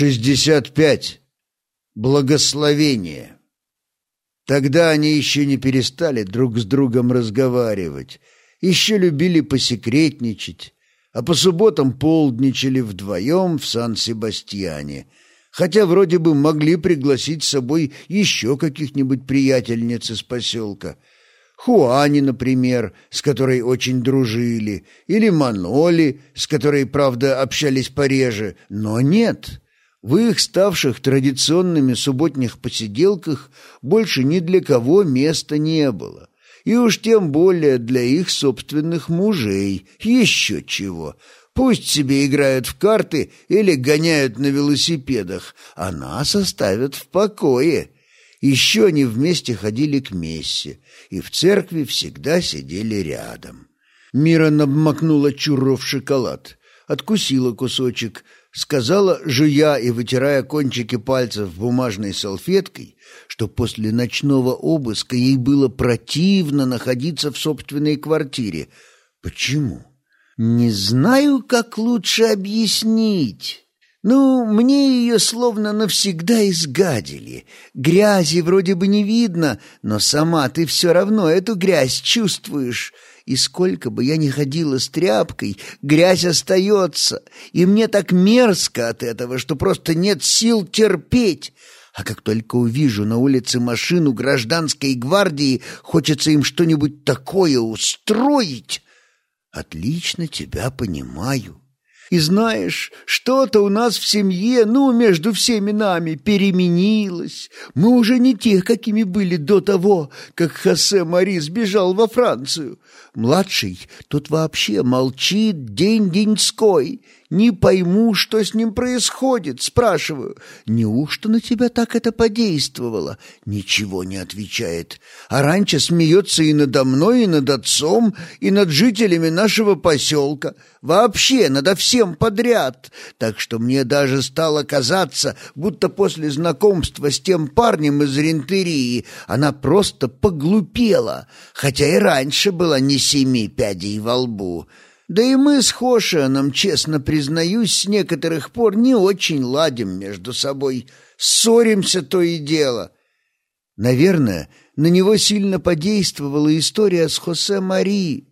Шестьдесят пять. Благословение. Тогда они еще не перестали друг с другом разговаривать, еще любили посекретничать, а по субботам полдничали вдвоем в Сан-Себастьяне, хотя вроде бы могли пригласить с собой еще каких-нибудь приятельниц из поселка. Хуани, например, с которой очень дружили, или Маноли, с которой, правда, общались пореже, но нет. В их ставших традиционными субботних посиделках больше ни для кого места не было и уж тем более для их собственных мужей. Еще чего. Пусть себе играют в карты или гоняют на велосипедах, а нас оставят в покое. Еще они вместе ходили к мессе, и в церкви всегда сидели рядом. Мира обмакнула чурро в шоколад, откусила кусочек, сказала, жуя и вытирая кончики пальцев бумажной салфеткой, что после ночного обыска ей было противно находиться в собственной квартире. Почему? Не знаю, как лучше объяснить. Ну, мне ее словно навсегда изгадили. Грязи вроде бы не видно, но сама ты все равно эту грязь чувствуешь. И сколько бы я ни ходила с тряпкой, грязь остается, и мне так мерзко от этого, что просто нет сил терпеть. А как только увижу на улице машину гражданской гвардии, хочется им что-нибудь такое устроить. Отлично тебя понимаю. И знаешь, что-то у нас в семье, ну, между всеми нами, переменилось. Мы уже не те, какими были до того, как Хосе Мари сбежал во Францию. Младший тут вообще молчит день-деньской. Не пойму, что с ним происходит, спрашиваю. Неужто на тебя так это подействовало? Ничего не отвечает. А раньше смеется и надо мной, и над отцом, и над жителями нашего поселка. Вообще, надо всем подряд. Так что мне даже стало казаться, будто после знакомства с тем парнем из Рентерии она просто поглупела, хотя и раньше была не семи пядей во лбу. Да и мы с Хошианом, честно признаюсь, с некоторых пор не очень ладим между собой. Ссоримся то и дело. Наверное, на него сильно подействовала история с Хосе Мари.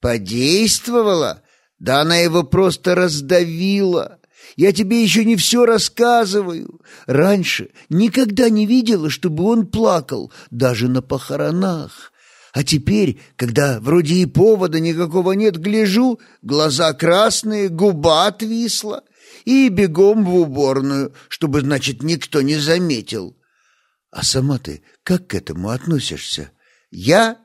Подействовала? Да она его просто раздавила. Я тебе еще не все рассказываю. Раньше никогда не видела, чтобы он плакал, даже на похоронах. А теперь, когда вроде и повода никакого нет, гляжу, глаза красные, губа отвисла, и бегом в уборную, чтобы, значит, никто не заметил. А сама ты как к этому относишься? Я?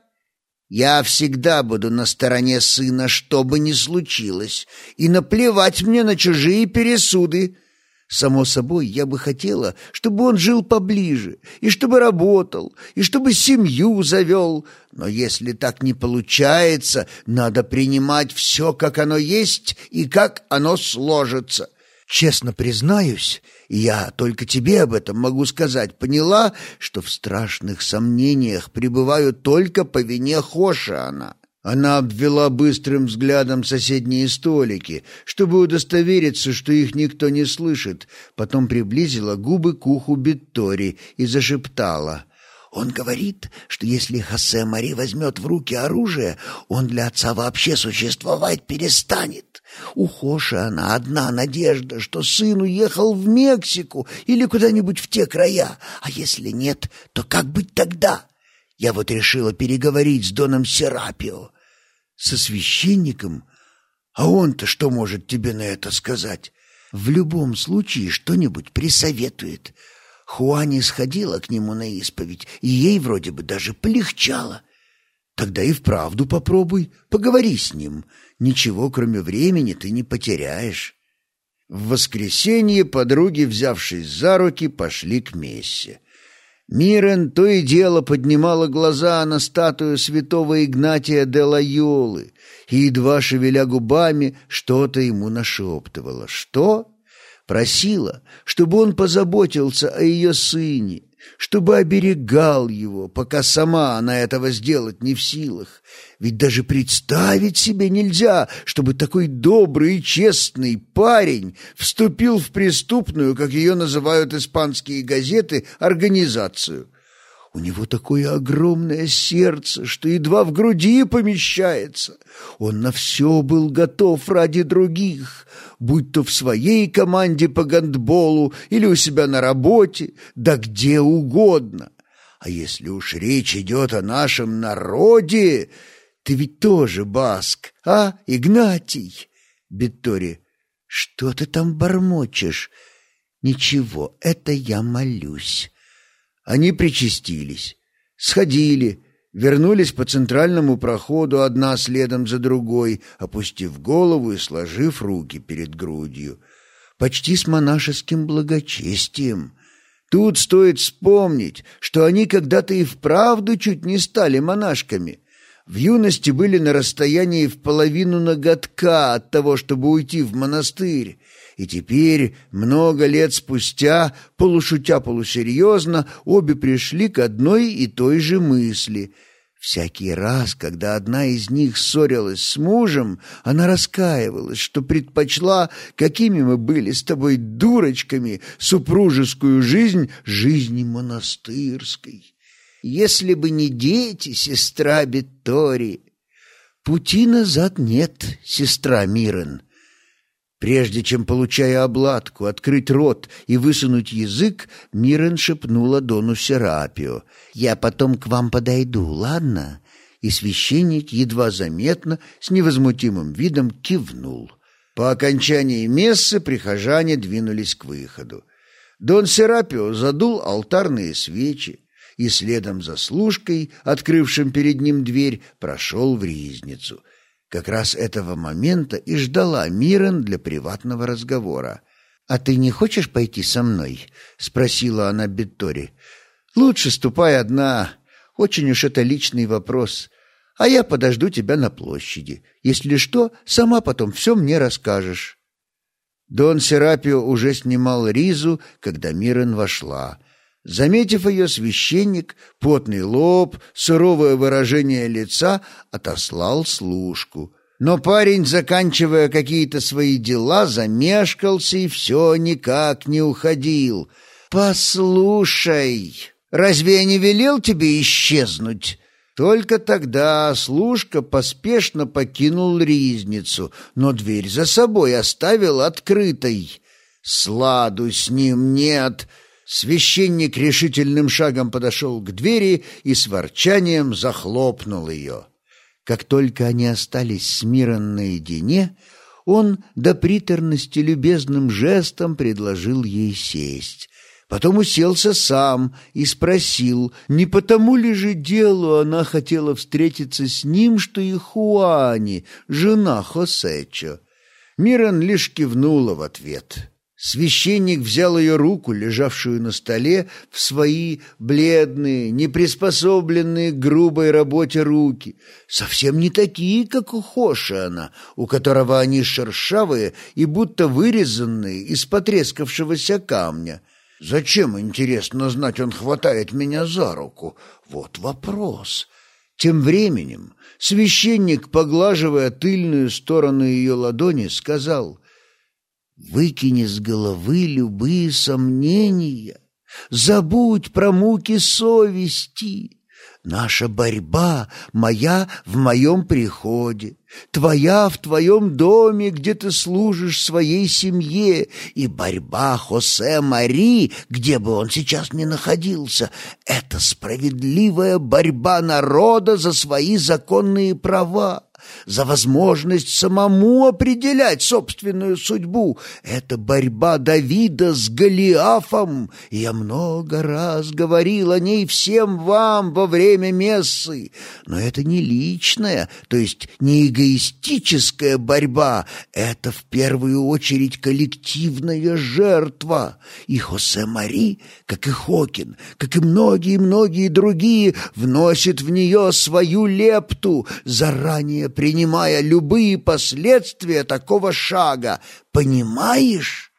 Я всегда буду на стороне сына, что бы ни случилось, и наплевать мне на чужие пересуды. Само собой, я бы хотела, чтобы он жил поближе, и чтобы работал, и чтобы семью завел. Но если так не получается, надо принимать все, как оно есть, и как оно сложится. Честно признаюсь, я только тебе об этом могу сказать, поняла, что в страшных сомнениях пребываю только по вине Хошиана. Она обвела быстрым взглядом соседние столики, чтобы удостовериться, что их никто не слышит, потом приблизила губы к уху Биттори и зашептала. «Он говорит, что если Хосе Мари возьмет в руки оружие, он для отца вообще существовать перестанет. У Хоши она одна надежда, что сын уехал в Мексику или куда-нибудь в те края, а если нет, то как быть тогда?» Я вот решила переговорить с Доном Серапио. Со священником? А он-то что может тебе на это сказать? В любом случае что-нибудь присоветует. Хуани сходила к нему на исповедь, и ей вроде бы даже полегчало. Тогда и вправду попробуй, поговори с ним. Ничего, кроме времени, ты не потеряешь. В воскресенье подруги, взявшись за руки, пошли к мессе. Мирен то и дело поднимала глаза на статую святого Игнатия де Лайолы и, едва шевеля губами, что-то ему нашептывала. Что? Просила, чтобы он позаботился о ее сыне, чтобы оберегал его, пока сама она этого сделать не в силах. Ведь даже представить себе нельзя, чтобы такой добрый и честный парень вступил в преступную, как ее называют испанские газеты, организацию. У него такое огромное сердце, что едва в груди помещается. Он на все был готов ради других, будь то в своей команде по гандболу или у себя на работе, да где угодно. А если уж речь идет о нашем народе, ты ведь тоже баск, а, Игнатий? Беттори, что ты там бормочешь? Ничего, это я молюсь. Они причастились, сходили, вернулись по центральному проходу одна следом за другой, опустив голову и сложив руки перед грудью, почти с монашеским благочестием. Тут стоит вспомнить, что они когда-то и вправду чуть не стали монашками. В юности были на расстоянии в половину ноготка от того, чтобы уйти в монастырь, и теперь, много лет спустя, полушутя полусерьезно, обе пришли к одной и той же мысли. Всякий раз, когда одна из них ссорилась с мужем, она раскаивалась, что предпочла, какими мы были с тобой дурочками, супружескую жизнь жизни монастырской. Если бы не дети, сестра Беттори, пути назад нет, сестра Мирен. Прежде чем, получая обладку, открыть рот и высунуть язык, Мирен шепнула Дону Серапио. «Я потом к вам подойду, ладно?» И священник едва заметно, с невозмутимым видом кивнул. По окончании мессы прихожане двинулись к выходу. Дон Серапио задул алтарные свечи и следом за служкой, открывшим перед ним дверь, прошел в ризницу — как раз этого момента и ждала Мирон для приватного разговора. «А ты не хочешь пойти со мной?» — спросила она Беттори. «Лучше ступай одна. Очень уж это личный вопрос. А я подожду тебя на площади. Если что, сама потом все мне расскажешь». Дон Серапио уже снимал ризу, когда Мирон вошла — Заметив ее, священник, потный лоб, суровое выражение лица, отослал служку. Но парень, заканчивая какие-то свои дела, замешкался и все никак не уходил. «Послушай, разве я не велел тебе исчезнуть?» Только тогда служка поспешно покинул ризницу, но дверь за собой оставил открытой. «Сладу с ним нет!» Священник решительным шагом подошел к двери и с ворчанием захлопнул ее. Как только они остались с Миром наедине, он до приторности любезным жестом предложил ей сесть. Потом уселся сам и спросил, не потому ли же делу она хотела встретиться с ним, что и Хуани, жена Хосечо. Мирон лишь кивнула в ответ. Священник взял ее руку, лежавшую на столе, в свои бледные, неприспособленные к грубой работе руки, совсем не такие, как у Хошиана, у которого они шершавые и будто вырезанные из потрескавшегося камня. Зачем, интересно знать, он хватает меня за руку? Вот вопрос. Тем временем священник, поглаживая тыльную сторону ее ладони, сказал — Выкини с головы любые сомнения, забудь про муки совести. Наша борьба моя в моем приходе, твоя в твоем доме, где ты служишь своей семье, и борьба Хосе Мари, где бы он сейчас ни находился, это справедливая борьба народа за свои законные права за возможность самому определять собственную судьбу. Это борьба Давида с Голиафом. Я много раз говорил о ней всем вам во время мессы. Но это не личная, то есть не эгоистическая борьба. Это в первую очередь коллективная жертва. И Хосе Мари, как и Хокин, как и многие-многие другие, вносит в нее свою лепту, заранее принимая любые последствия такого шага. Понимаешь?»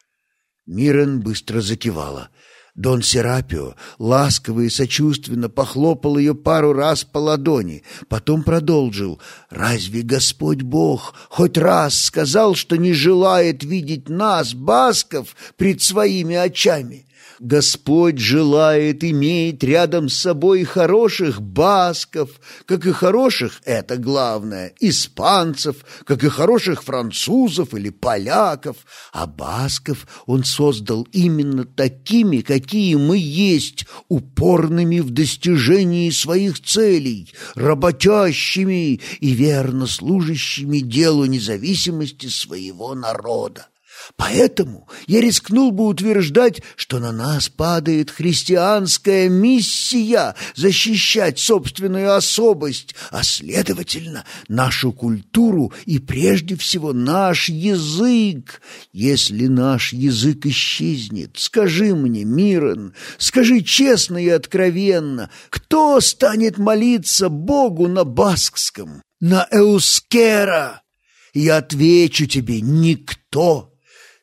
Мирен быстро закивала. Дон Серапио ласково и сочувственно похлопал ее пару раз по ладони, потом продолжил. «Разве Господь Бог хоть раз сказал, что не желает видеть нас, басков, пред своими очами?» Господь желает иметь рядом с собой хороших басков, как и хороших, это главное, испанцев, как и хороших французов или поляков, а басков он создал именно такими, какие мы есть, упорными в достижении своих целей, работящими и верно служащими делу независимости своего народа. Поэтому я рискнул бы утверждать, что на нас падает христианская миссия защищать собственную особость, а, следовательно, нашу культуру и, прежде всего, наш язык. Если наш язык исчезнет, скажи мне, Мирон, скажи честно и откровенно, кто станет молиться Богу на баскском, на эускера? Я отвечу тебе, никто.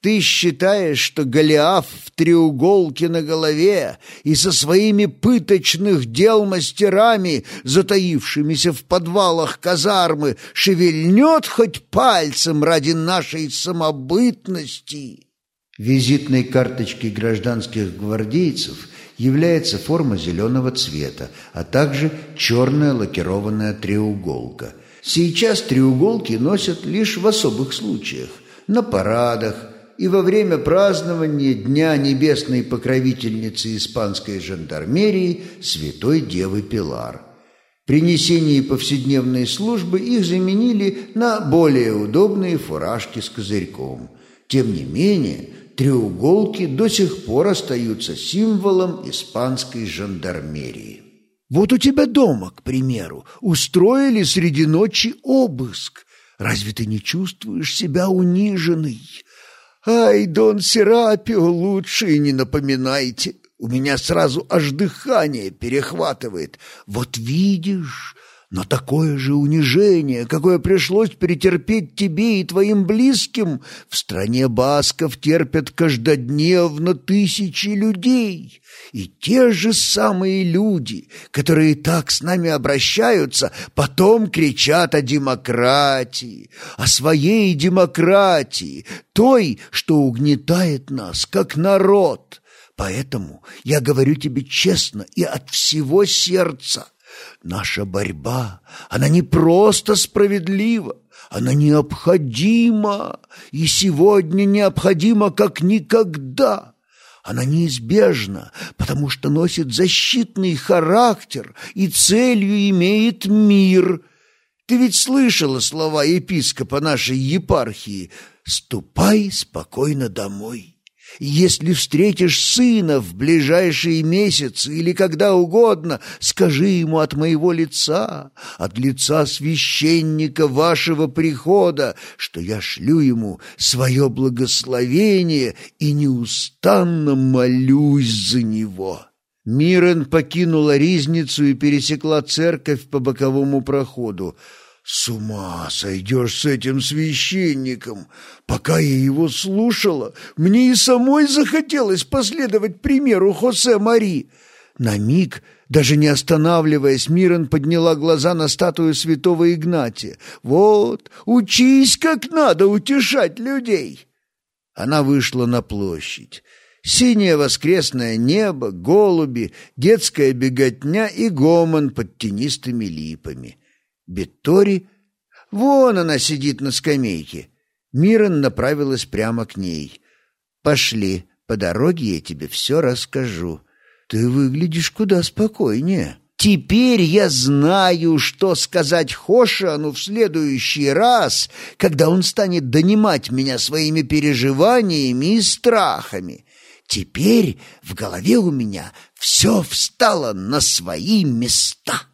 Ты считаешь, что Голиаф в треуголке на голове и со своими пыточных дел мастерами, затаившимися в подвалах казармы, шевельнет хоть пальцем ради нашей самобытности? Визитной карточкой гражданских гвардейцев является форма зеленого цвета, а также черная лакированная треуголка. Сейчас треуголки носят лишь в особых случаях – на парадах, и во время празднования Дня Небесной Покровительницы Испанской жандармерии Святой Девы Пилар. При несении повседневной службы их заменили на более удобные фуражки с козырьком. Тем не менее, треуголки до сих пор остаются символом испанской жандармерии. Вот у тебя дома, к примеру, устроили среди ночи обыск. Разве ты не чувствуешь себя униженной? «Ай, Дон Серапио, лучше и не напоминайте. У меня сразу аж дыхание перехватывает. Вот видишь, но такое же унижение, какое пришлось претерпеть тебе и твоим близким, в стране басков терпят каждодневно тысячи людей. И те же самые люди, которые так с нами обращаются, потом кричат о демократии, о своей демократии, той, что угнетает нас, как народ. Поэтому я говорю тебе честно и от всего сердца, Наша борьба, она не просто справедлива, она необходима, и сегодня необходима как никогда. Она неизбежна, потому что носит защитный характер и целью имеет мир. Ты ведь слышала слова епископа нашей епархии «Ступай спокойно домой». Если встретишь сына в ближайшие месяцы или когда угодно, скажи ему от моего лица, от лица священника вашего прихода, что я шлю ему свое благословение и неустанно молюсь за него». Мирон покинула ризницу и пересекла церковь по боковому проходу. С ума сойдешь с этим священником. Пока я его слушала, мне и самой захотелось последовать примеру Хосе Мари. На миг, даже не останавливаясь, Мирон подняла глаза на статую святого Игнатия. «Вот, учись, как надо утешать людей!» Она вышла на площадь. Синее воскресное небо, голуби, детская беготня и гомон под тенистыми липами. Беттори... Вон она сидит на скамейке. Мирон направилась прямо к ней. «Пошли, по дороге я тебе все расскажу. Ты выглядишь куда спокойнее». Теперь я знаю, что сказать Хошану в следующий раз, когда он станет донимать меня своими переживаниями и страхами. Теперь в голове у меня все встало на свои места.